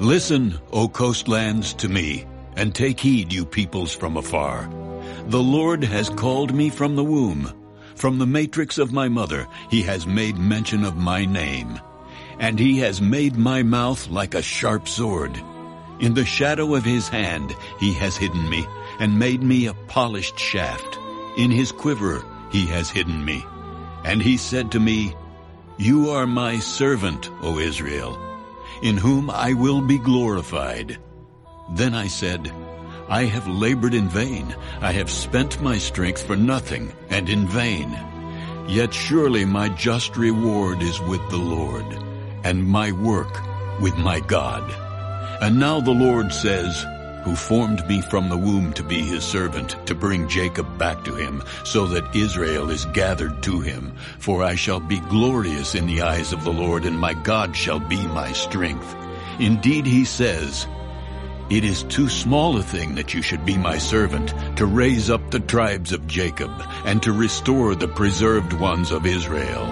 Listen, O coastlands, to me, and take heed, you peoples from afar. The Lord has called me from the womb. From the matrix of my mother, he has made mention of my name. And he has made my mouth like a sharp sword. In the shadow of his hand, he has hidden me, and made me a polished shaft. In his quiver, he has hidden me. And he said to me, You are my servant, O Israel in whom I will be glorified. Then I said, I have labored in vain. I have spent my strength for nothing and in vain. Yet surely my just reward is with the Lord, and my work with my God. And now the Lord says, who formed me from the womb to be his servant, to bring Jacob back to him, so that Israel is gathered to him. For I shall be glorious in the eyes of the Lord, and my God shall be my strength. Indeed, he says, It is too small a thing that you should be my servant, to raise up the tribes of Jacob, and to restore the preserved ones of Israel.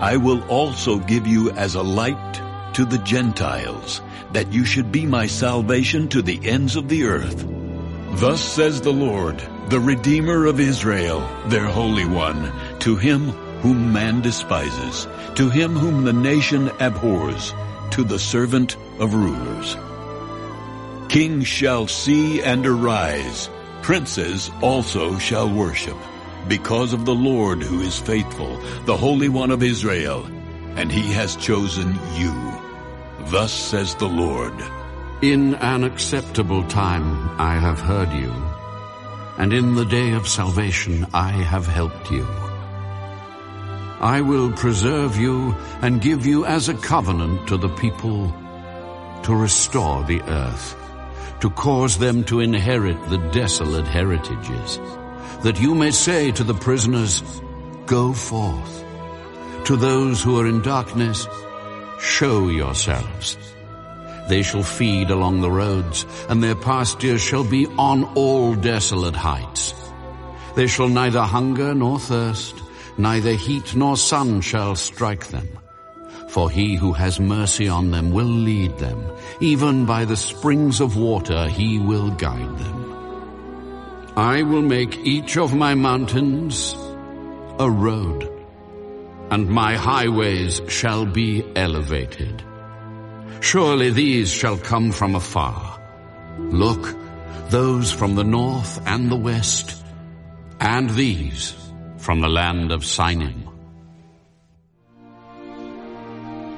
I will also give you as a light to the Gentiles, that you should be my salvation to the ends of the earth. Thus says the Lord, the Redeemer of Israel, their Holy One, to him whom man despises, to him whom the nation abhors, to the servant of rulers. Kings shall see and arise, princes also shall worship, because of the Lord who is faithful, the Holy One of Israel, and he has chosen you. Thus says the Lord. In an acceptable time I have heard you, and in the day of salvation I have helped you. I will preserve you and give you as a covenant to the people to restore the earth, to cause them to inherit the desolate heritages, that you may say to the prisoners, Go forth. To those who are in darkness, Show yourselves. They shall feed along the roads, and their pastures shall be on all desolate heights. They shall neither hunger nor thirst, neither heat nor sun shall strike them. For he who has mercy on them will lead them, even by the springs of water he will guide them. I will make each of my mountains a road and my highways shall be elevated. Surely these shall come from afar. Look, those from the north and the west, and these from the land of Sinim.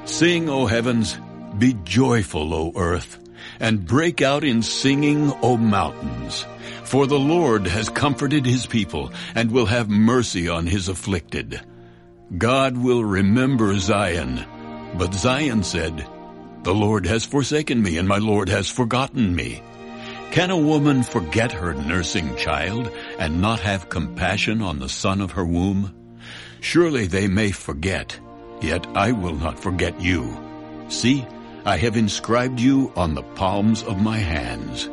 Sing, O heavens, be joyful, O earth, and break out in singing, O mountains. For the Lord has comforted his people, and will have mercy on his afflicted. God will remember Zion. But Zion said, The Lord has forsaken me, and my Lord has forgotten me. Can a woman forget her nursing child and not have compassion on the son of her womb? Surely they may forget, yet I will not forget you. See, I have inscribed you on the palms of my hands.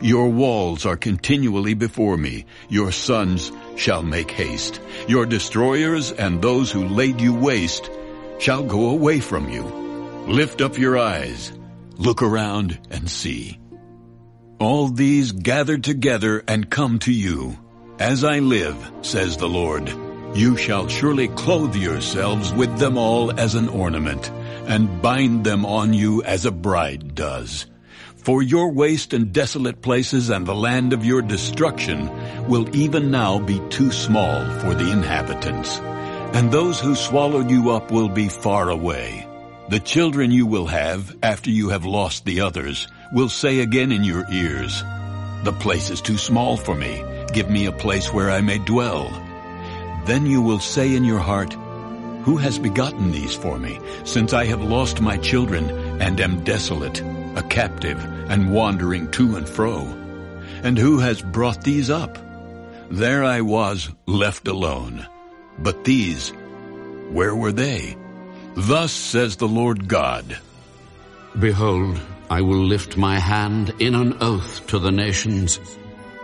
Your walls are continually before me. Your sons shall make haste. Your destroyers and those who laid you waste shall go away from you. Lift up your eyes. Look around and see. All these gathered together and come to you. As I live, says the Lord, you shall surely clothe yourselves with them all as an ornament, and bind them on you as a bride does. For your waste and desolate places and the land of your destruction will even now be too small for the inhabitants. And those who swallowed you up will be far away. The children you will have, after you have lost the others, will say again in your ears, The place is too small for me. Give me a place where I may dwell. Then you will say in your heart, Who has begotten these for me, since I have lost my children and am desolate? A captive and wandering to and fro. And who has brought these up? There I was left alone. But these, where were they? Thus says the Lord God. Behold, I will lift my hand in an oath to the nations,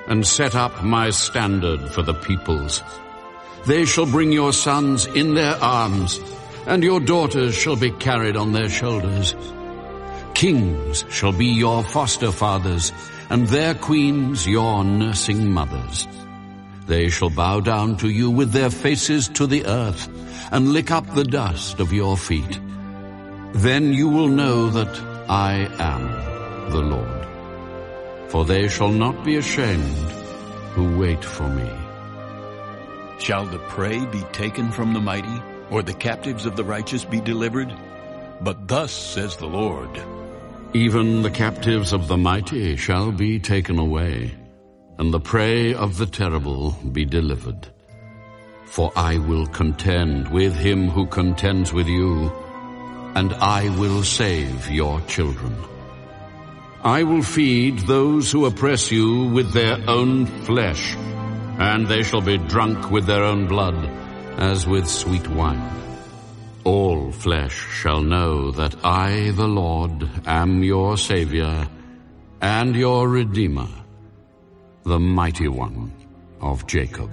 and set up my standard for the peoples. They shall bring your sons in their arms, and your daughters shall be carried on their shoulders. Kings shall be your foster fathers, and their queens your nursing mothers. They shall bow down to you with their faces to the earth, and lick up the dust of your feet. Then you will know that I am the Lord. For they shall not be ashamed who wait for me. Shall the prey be taken from the mighty, or the captives of the righteous be delivered? But thus says the Lord, Even the captives of the mighty shall be taken away, and the prey of the terrible be delivered. For I will contend with him who contends with you, and I will save your children. I will feed those who oppress you with their own flesh, and they shall be drunk with their own blood, as with sweet wine. Flesh shall know that I, the Lord, am your Savior and your Redeemer, the Mighty One of Jacob.